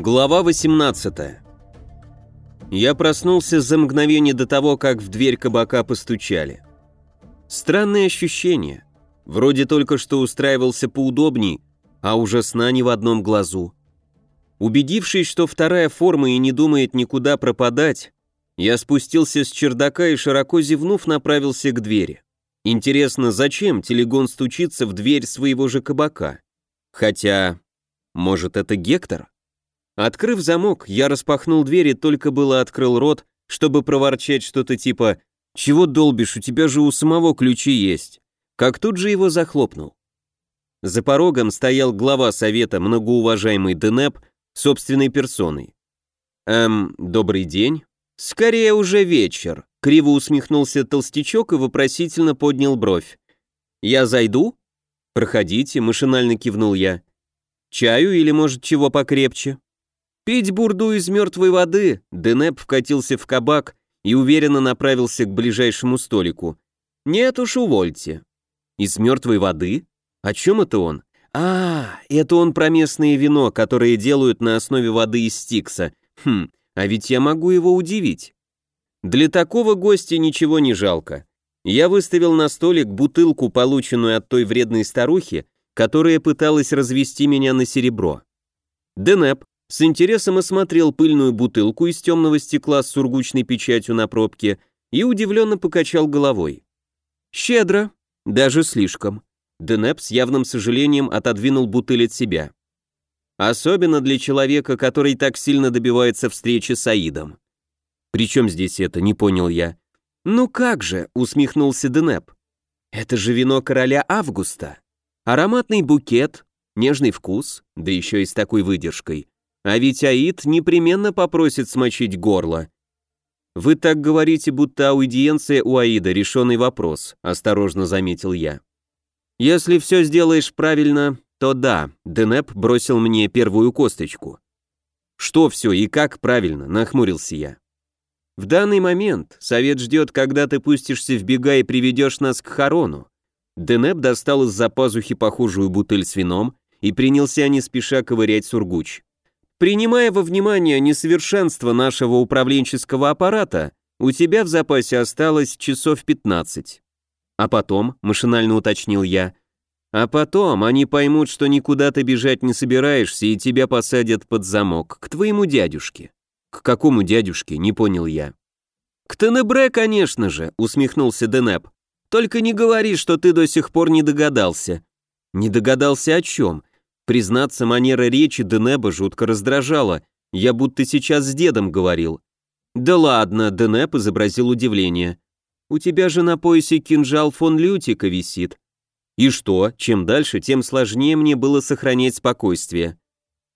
Глава 18 Я проснулся за мгновение до того, как в дверь кабака постучали. Странное ощущение. Вроде только что устраивался поудобней, а уже сна ни в одном глазу. Убедившись, что вторая форма и не думает никуда пропадать, я спустился с чердака и, широко зевнув, направился к двери. Интересно, зачем телегон стучится в дверь своего же кабака? Хотя, может, это Гектор? Открыв замок, я распахнул дверь и только было открыл рот, чтобы проворчать что-то типа «Чего долбишь, у тебя же у самого ключи есть», как тут же его захлопнул. За порогом стоял глава совета, многоуважаемый Денеп, собственной персоной. «Эм, добрый день?» «Скорее уже вечер», — криво усмехнулся толстячок и вопросительно поднял бровь. «Я зайду?» «Проходите», — машинально кивнул я. «Чаю или, может, чего покрепче?» Пить бурду из мертвой воды, Денеп вкатился в кабак и уверенно направился к ближайшему столику. Нет уж, увольте. Из мертвой воды? О чем это он? А, это он про местное вино, которое делают на основе воды из стикса. Хм, а ведь я могу его удивить. Для такого гостя ничего не жалко. Я выставил на столик бутылку, полученную от той вредной старухи, которая пыталась развести меня на серебро. Денеп, с интересом осмотрел пыльную бутылку из темного стекла с сургучной печатью на пробке и удивленно покачал головой. «Щедро, даже слишком». Денеп с явным сожалением отодвинул бутыль от себя. «Особенно для человека, который так сильно добивается встречи с Аидом». «Причем здесь это?» — не понял я. «Ну как же», — усмехнулся Денеп. «Это же вино короля Августа. Ароматный букет, нежный вкус, да еще и с такой выдержкой. А ведь Аид непременно попросит смочить горло. Вы так говорите, будто аудиенция у Аида решенный вопрос, осторожно заметил я. Если все сделаешь правильно, то да, Денеп бросил мне первую косточку. Что все и как правильно, нахмурился я. В данный момент совет ждет, когда ты пустишься в бега и приведешь нас к Харону. Денеп достал из-за пазухи похожую бутыль с вином и принялся не спеша ковырять сургуч. Принимая во внимание несовершенство нашего управленческого аппарата, у тебя в запасе осталось часов 15. А потом, машинально уточнил я, а потом они поймут, что никуда ты бежать не собираешься и тебя посадят под замок, к твоему дядюшке. К какому дядюшке, не понял я. К Тенебре, конечно же, усмехнулся Денеп. Только не говори, что ты до сих пор не догадался. Не догадался о чем? Признаться, манера речи Денеба жутко раздражала, я будто сейчас с дедом говорил. «Да ладно», — Денеб изобразил удивление. «У тебя же на поясе кинжал фон Лютика висит». И что, чем дальше, тем сложнее мне было сохранять спокойствие.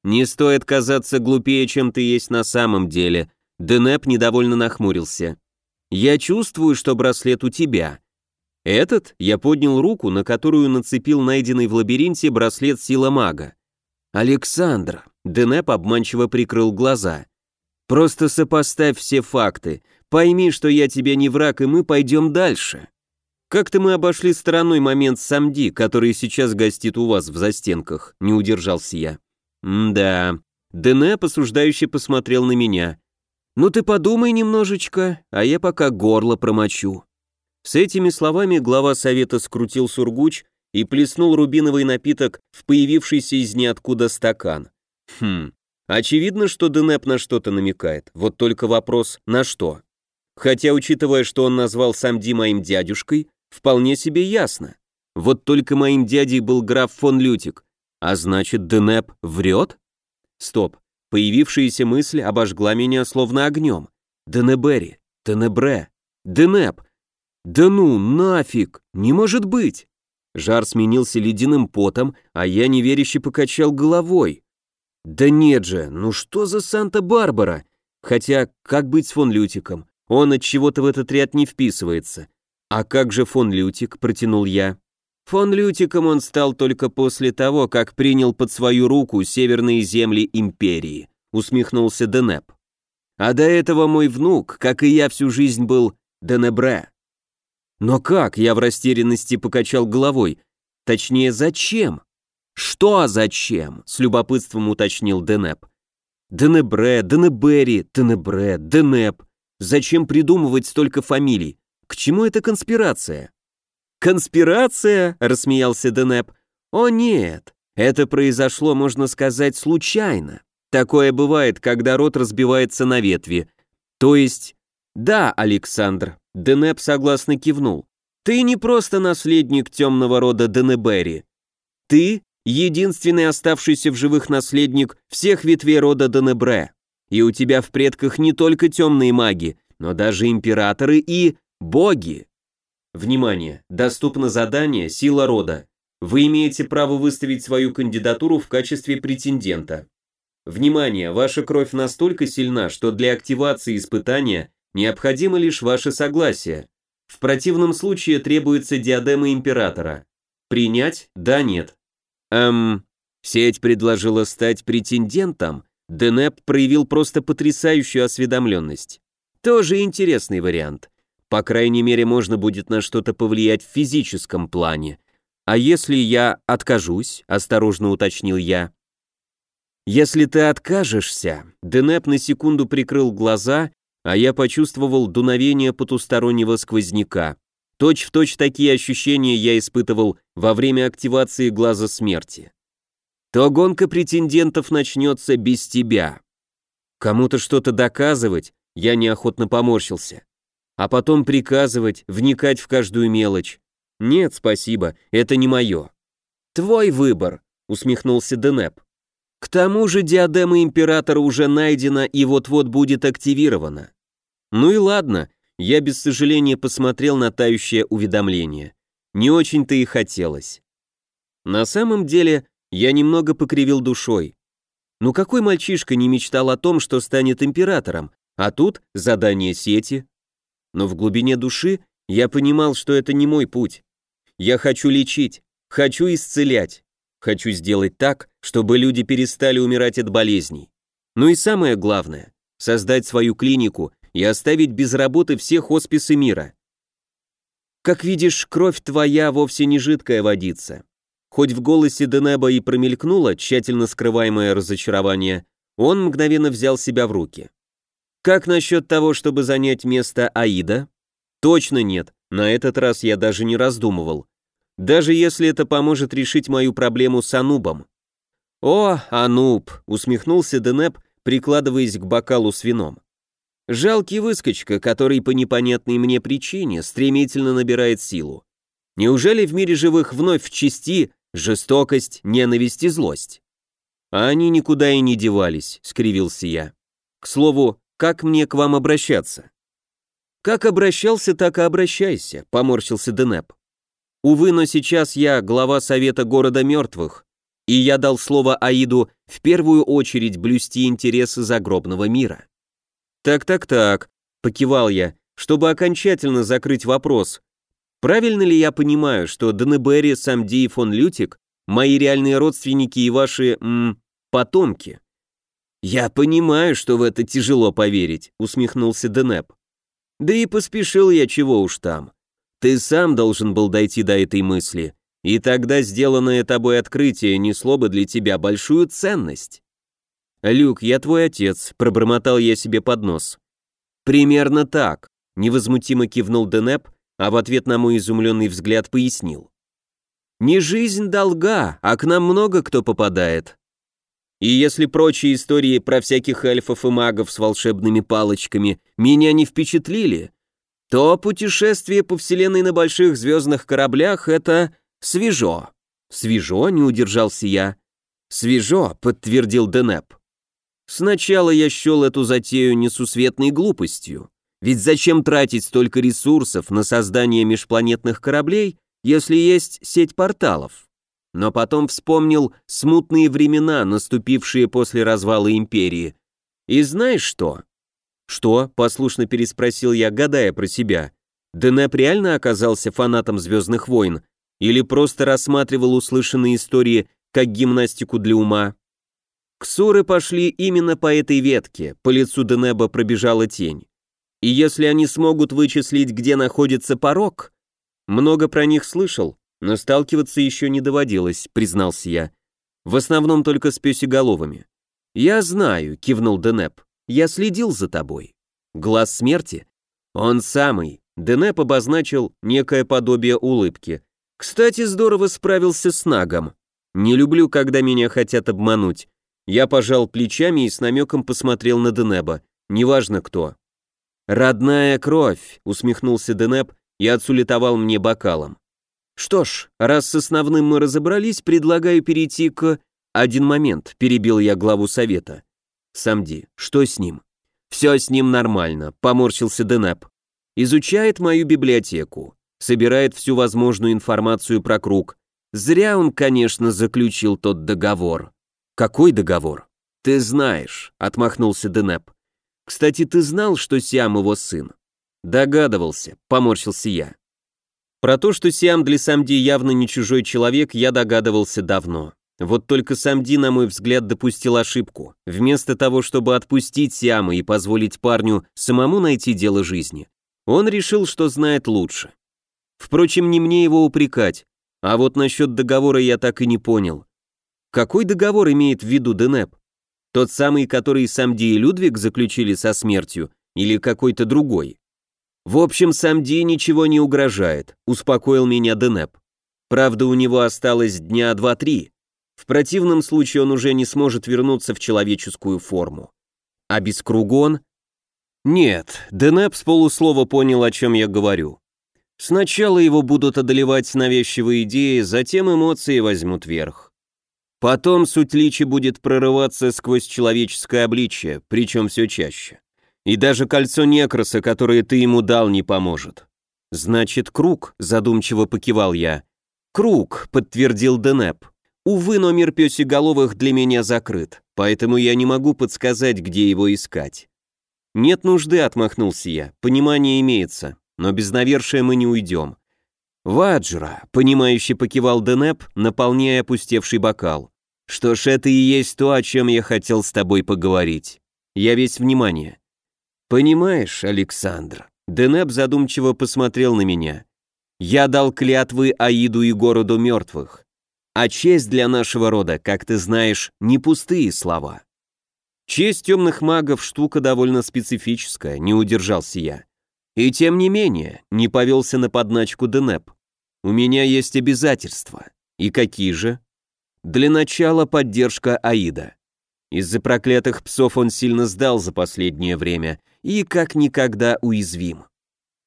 «Не стоит казаться глупее, чем ты есть на самом деле», — Денеп недовольно нахмурился. «Я чувствую, что браслет у тебя. Этот я поднял руку, на которую нацепил найденный в лабиринте браслет сила мага. Александр, Денеп обманчиво прикрыл глаза. Просто сопоставь все факты. Пойми, что я тебе не враг, и мы пойдем дальше. Как-то мы обошли стороной момент Самди, который сейчас гостит у вас в застенках, не удержался я. М-да. Денеп осуждающе посмотрел на меня. Ну ты подумай немножечко, а я пока горло промочу. С этими словами глава совета скрутил сургуч и плеснул рубиновый напиток в появившийся из ниоткуда стакан. Хм, очевидно, что Денеп на что-то намекает, вот только вопрос «на что?». Хотя, учитывая, что он назвал Самди моим дядюшкой, вполне себе ясно. Вот только моим дядей был граф фон Лютик, а значит, Денеп врет? Стоп, появившаяся мысль обожгла меня словно огнем. Денебери, Тенебре, Денеп — «Да ну, нафиг! Не может быть!» Жар сменился ледяным потом, а я неверяще покачал головой. «Да нет же, ну что за Санта-Барбара? Хотя, как быть с фон Лютиком? Он от чего-то в этот ряд не вписывается. А как же фон Лютик?» – протянул я. Фон Лютиком он стал только после того, как принял под свою руку северные земли империи, усмехнулся Денеп. А до этого мой внук, как и я всю жизнь был Денебре. Но как? Я в растерянности покачал головой. Точнее, зачем? Что зачем? С любопытством уточнил Денеп. Денебре, Денебери, Тенебре, Денеп. Зачем придумывать столько фамилий? К чему эта конспирация? Конспирация? рассмеялся Денеп. О нет, это произошло, можно сказать, случайно. Такое бывает, когда род разбивается на ветви. То есть... Да, Александр, Денеп согласно кивнул. Ты не просто наследник темного рода Денебери. Ты единственный оставшийся в живых наследник всех ветвей рода Денебре. И у тебя в предках не только темные маги, но даже императоры и боги. Внимание! Доступно задание «Сила рода». Вы имеете право выставить свою кандидатуру в качестве претендента. Внимание! Ваша кровь настолько сильна, что для активации испытания необходимо лишь ваше согласие. В противном случае требуется диадема императора. Принять? Да, нет. Эм, сеть предложила стать претендентом. Денеп проявил просто потрясающую осведомленность. Тоже интересный вариант. По крайней мере, можно будет на что-то повлиять в физическом плане. А если я откажусь, осторожно уточнил я. Если ты откажешься, Денеп на секунду прикрыл глаза, а я почувствовал дуновение потустороннего сквозняка. Точь в точь такие ощущения я испытывал во время активации глаза смерти. То гонка претендентов начнется без тебя. Кому-то что-то доказывать, я неохотно поморщился. А потом приказывать, вникать в каждую мелочь. Нет, спасибо, это не мое. Твой выбор, усмехнулся Денеп. К тому же диадема императора уже найдена и вот-вот будет активирована. Ну и ладно, я без сожаления посмотрел на тающее уведомление. Не очень-то и хотелось. На самом деле, я немного покривил душой. Ну какой мальчишка не мечтал о том, что станет императором, а тут задание сети? Но в глубине души я понимал, что это не мой путь. Я хочу лечить, хочу исцелять, хочу сделать так, чтобы люди перестали умирать от болезней. Ну и самое главное, создать свою клинику и оставить без работы все хосписы мира. Как видишь, кровь твоя вовсе не жидкая водица. Хоть в голосе Денеба и промелькнуло тщательно скрываемое разочарование, он мгновенно взял себя в руки. Как насчет того, чтобы занять место Аида? Точно нет, на этот раз я даже не раздумывал. Даже если это поможет решить мою проблему с Анубом. О, Ануб, усмехнулся Денеп, прикладываясь к бокалу с вином. Жалкий выскочка, который по непонятной мне причине стремительно набирает силу. Неужели в мире живых вновь в части жестокость, ненависть и злость? А они никуда и не девались, скривился я. К слову, как мне к вам обращаться? Как обращался, так и обращайся, поморщился Денеп. Увы, но сейчас я глава совета города мертвых, и я дал слово Аиду в первую очередь блюсти интересы загробного мира. «Так-так-так», — покивал я, чтобы окончательно закрыть вопрос. «Правильно ли я понимаю, что Денебери, Самди и фон Лютик — мои реальные родственники и ваши, м, потомки?» «Я понимаю, что в это тяжело поверить», — усмехнулся Денеп. «Да и поспешил я чего уж там. Ты сам должен был дойти до этой мысли, и тогда сделанное тобой открытие несло бы для тебя большую ценность». «Люк, я твой отец», — пробормотал я себе под нос. «Примерно так», — невозмутимо кивнул Денеп, а в ответ на мой изумленный взгляд пояснил. «Не жизнь долга, а к нам много кто попадает. И если прочие истории про всяких эльфов и магов с волшебными палочками меня не впечатлили, то путешествие по вселенной на больших звездных кораблях — это свежо». «Свежо?» — не удержался я. «Свежо», — подтвердил Денеп. Сначала я счел эту затею несусветной глупостью. Ведь зачем тратить столько ресурсов на создание межпланетных кораблей, если есть сеть порталов? Но потом вспомнил смутные времена, наступившие после развала империи. И знаешь что? Что? Послушно переспросил я, гадая про себя. Денеп реально оказался фанатом «Звездных войн» или просто рассматривал услышанные истории как гимнастику для ума? Ксуры пошли именно по этой ветке, по лицу Денеба пробежала тень. И если они смогут вычислить, где находится порог, много про них слышал, но сталкиваться еще не доводилось, признался я. В основном только с песеголовыми. «Я знаю», — кивнул Денеп. «Я следил за тобой». «Глаз смерти?» «Он самый». Денеп обозначил некое подобие улыбки. «Кстати, здорово справился с Нагом. Не люблю, когда меня хотят обмануть. Я пожал плечами и с намеком посмотрел на Денеба. Неважно кто. «Родная кровь», — усмехнулся Денеб и отсулетовал мне бокалом. «Что ж, раз с основным мы разобрались, предлагаю перейти к...» «Один момент», — перебил я главу совета. «Самди, что с ним?» «Все с ним нормально», — поморщился Денеп. «Изучает мою библиотеку, собирает всю возможную информацию про круг. Зря он, конечно, заключил тот договор». «Какой договор?» «Ты знаешь», — отмахнулся Денеп. «Кстати, ты знал, что Сиам его сын?» «Догадывался», — поморщился я. Про то, что Сиам для Самди явно не чужой человек, я догадывался давно. Вот только Самди, на мой взгляд, допустил ошибку. Вместо того, чтобы отпустить Сиама и позволить парню самому найти дело жизни, он решил, что знает лучше. Впрочем, не мне его упрекать, а вот насчет договора я так и не понял. Какой договор имеет в виду Денеп? Тот самый, который Самди и Людвиг заключили со смертью, или какой-то другой? В общем, Самди ничего не угрожает, успокоил меня Денеп. Правда, у него осталось дня два-три. В противном случае он уже не сможет вернуться в человеческую форму. А без Кругон? Нет, Денеп с полуслова понял, о чем я говорю. Сначала его будут одолевать навязчивые идеи, затем эмоции возьмут верх. Потом суть личи будет прорываться сквозь человеческое обличие, причем все чаще. И даже кольцо некроса, которое ты ему дал, не поможет. Значит, круг, задумчиво покивал я. Круг, подтвердил Денеп. Увы, номер пёсеголовых для меня закрыт, поэтому я не могу подсказать, где его искать. Нет нужды, отмахнулся я. Понимание имеется, но без навершия мы не уйдем. Ваджра, понимающе покивал Денеп, наполняя опустевший бокал. Что ж, это и есть то, о чем я хотел с тобой поговорить. Я весь внимание. Понимаешь, Александр, Денеп задумчиво посмотрел на меня. Я дал клятвы Аиду и городу мертвых. А честь для нашего рода, как ты знаешь, не пустые слова. Честь темных магов штука довольно специфическая, не удержался я. И тем не менее, не повелся на подначку Денеп. У меня есть обязательства. И какие же? Для начала поддержка Аида. Из-за проклятых псов он сильно сдал за последнее время и как никогда уязвим.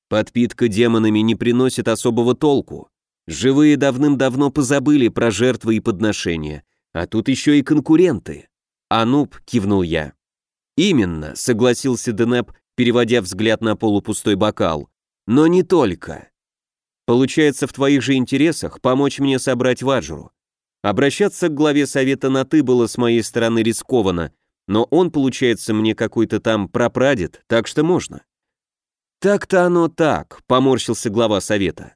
Подпитка демонами не приносит особого толку. Живые давным-давно позабыли про жертвы и подношения, а тут еще и конкуренты. Ануб, кивнул я. Именно, согласился Денеп, переводя взгляд на полупустой бокал. Но не только. Получается, в твоих же интересах помочь мне собрать ваджру. Обращаться к главе совета на «ты» было с моей стороны рискованно, но он, получается, мне какой-то там прапрадед, так что можно. Так-то оно так, поморщился глава совета.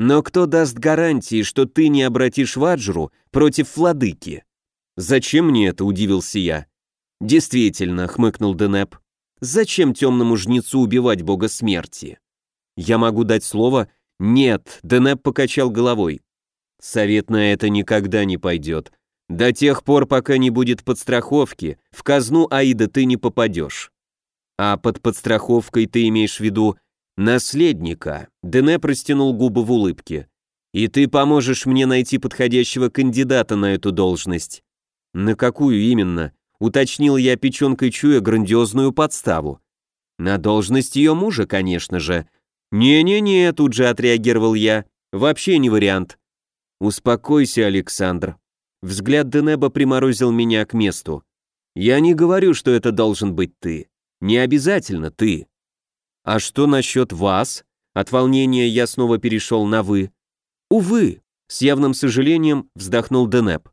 Но кто даст гарантии, что ты не обратишь Ваджру против владыки? Зачем мне это, удивился я. Действительно, хмыкнул Денеп. Зачем темному жнецу убивать бога смерти? Я могу дать слово? Нет, Денеп покачал головой. Совет на это никогда не пойдет. До тех пор, пока не будет подстраховки, в казну Аида ты не попадешь. А под подстраховкой ты имеешь в виду наследника. Дене простянул губы в улыбке. И ты поможешь мне найти подходящего кандидата на эту должность. На какую именно? Уточнил я печенкой чуя грандиозную подставу. На должность ее мужа, конечно же. Не-не-не, тут же отреагировал я. Вообще не вариант. «Успокойся, Александр». Взгляд Денеба приморозил меня к месту. «Я не говорю, что это должен быть ты. Не обязательно ты». «А что насчет вас?» От волнения я снова перешел на «вы». «Увы», — с явным сожалением вздохнул Денеб.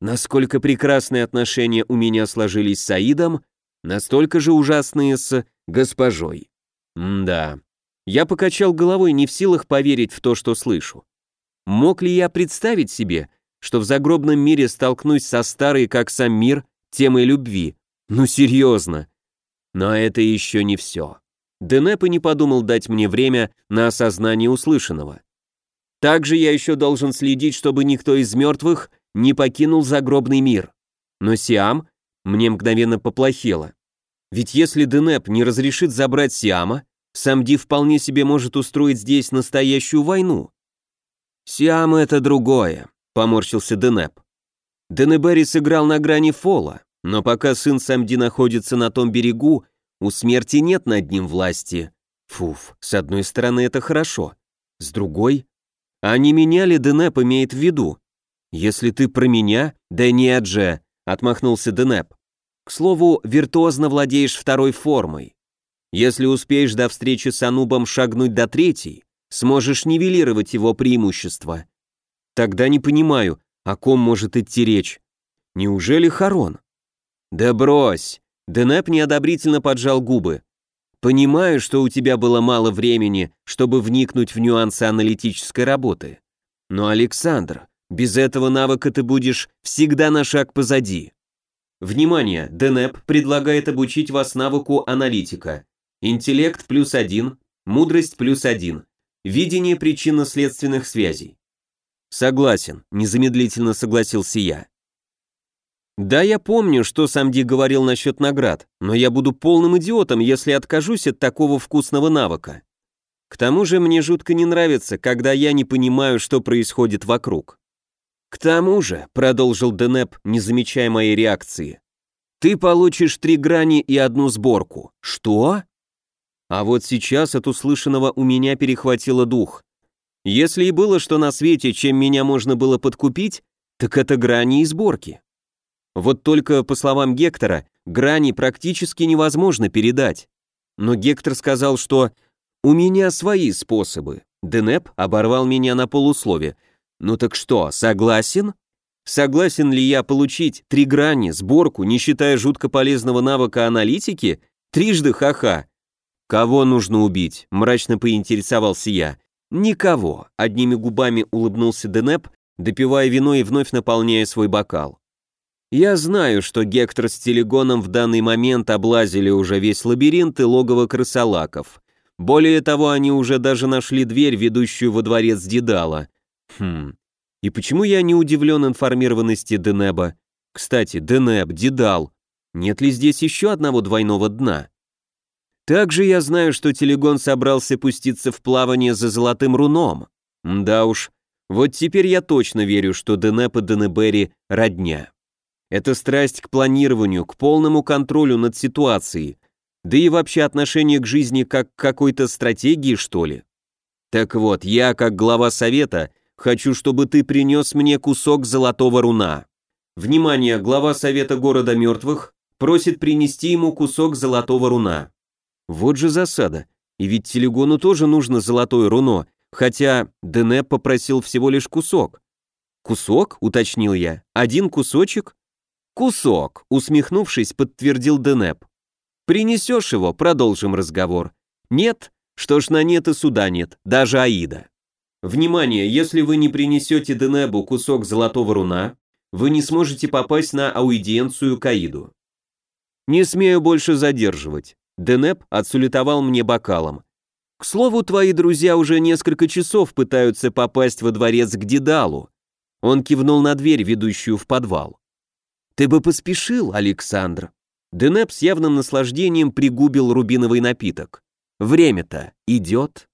«Насколько прекрасные отношения у меня сложились с Аидом, настолько же ужасные с госпожой». «М-да». Я покачал головой, не в силах поверить в то, что слышу. Мог ли я представить себе, что в загробном мире столкнусь со старой, как сам мир, темой любви? Ну серьезно. Но это еще не все. Денеп и не подумал дать мне время на осознание услышанного. Также я еще должен следить, чтобы никто из мертвых не покинул загробный мир. Но Сиам, Мне мгновенно поплохело. Ведь если Денеп не разрешит забрать Сиама, Самди вполне себе может устроить здесь настоящую войну. Сиам это другое, поморщился Денеп. Денебери сыграл на грани фола, но пока сын Самди находится на том берегу, у смерти нет над ним власти. Фуф, с одной стороны это хорошо, с другой... А не меня ли Денеп имеет в виду? Если ты про меня, да нет же, отмахнулся Денеп. К слову, виртуозно владеешь второй формой. Если успеешь до встречи с Анубом шагнуть до третьей, сможешь нивелировать его преимущество. Тогда не понимаю, о ком может идти речь. Неужели Харон? Да брось. Денеп неодобрительно поджал губы. Понимаю, что у тебя было мало времени, чтобы вникнуть в нюансы аналитической работы. Но, Александр, без этого навыка ты будешь всегда на шаг позади. Внимание! ДНЭП предлагает обучить вас навыку аналитика. Интеллект плюс один, мудрость плюс один, видение причинно-следственных связей. Согласен, незамедлительно согласился я. Да, я помню, что Самди говорил насчет наград, но я буду полным идиотом, если откажусь от такого вкусного навыка. К тому же мне жутко не нравится, когда я не понимаю, что происходит вокруг. «К тому же», — продолжил Денеп, не замечая моей реакции, «ты получишь три грани и одну сборку». «Что?» А вот сейчас от услышанного у меня перехватило дух. Если и было что на свете, чем меня можно было подкупить, так это грани и сборки. Вот только, по словам Гектора, грани практически невозможно передать. Но Гектор сказал, что «у меня свои способы». Денеп оборвал меня на полуслове – ну так что, согласен? Согласен ли я получить три грани, сборку, не считая жутко полезного навыка аналитики? Трижды ха-ха. Кого нужно убить? Мрачно поинтересовался я. Никого. Одними губами улыбнулся Денеп, допивая вино и вновь наполняя свой бокал. Я знаю, что Гектор с Телегоном в данный момент облазили уже весь лабиринт и логово крысолаков. Более того, они уже даже нашли дверь, ведущую во дворец Дедала. Хм. И почему я не удивлен информированности Денеба? Кстати, Денеб, Дедал. Нет ли здесь еще одного двойного дна? Также я знаю, что Телегон собрался пуститься в плавание за золотым руном. Да уж, вот теперь я точно верю, что Денеп и Денебери родня. Это страсть к планированию, к полному контролю над ситуацией, да и вообще отношение к жизни как к какой-то стратегии, что ли. Так вот, я, как глава совета, Хочу, чтобы ты принес мне кусок золотого руна. Внимание, глава Совета города мертвых просит принести ему кусок золотого руна. Вот же засада. И ведь Телегону тоже нужно золотое руно, хотя Денеп попросил всего лишь кусок. «Кусок?» — уточнил я. «Один кусочек?» «Кусок», — усмехнувшись, подтвердил Денеп. «Принесешь его, продолжим разговор. Нет? Что ж, на нет и суда нет, даже Аида». Внимание, если вы не принесете Денебу кусок золотого руна, вы не сможете попасть на аудиенцию Каиду. Не смею больше задерживать. Денеб отсулетовал мне бокалом. К слову, твои друзья уже несколько часов пытаются попасть во дворец к Дедалу. Он кивнул на дверь, ведущую в подвал. Ты бы поспешил, Александр. Денеп с явным наслаждением пригубил рубиновый напиток. Время-то идет.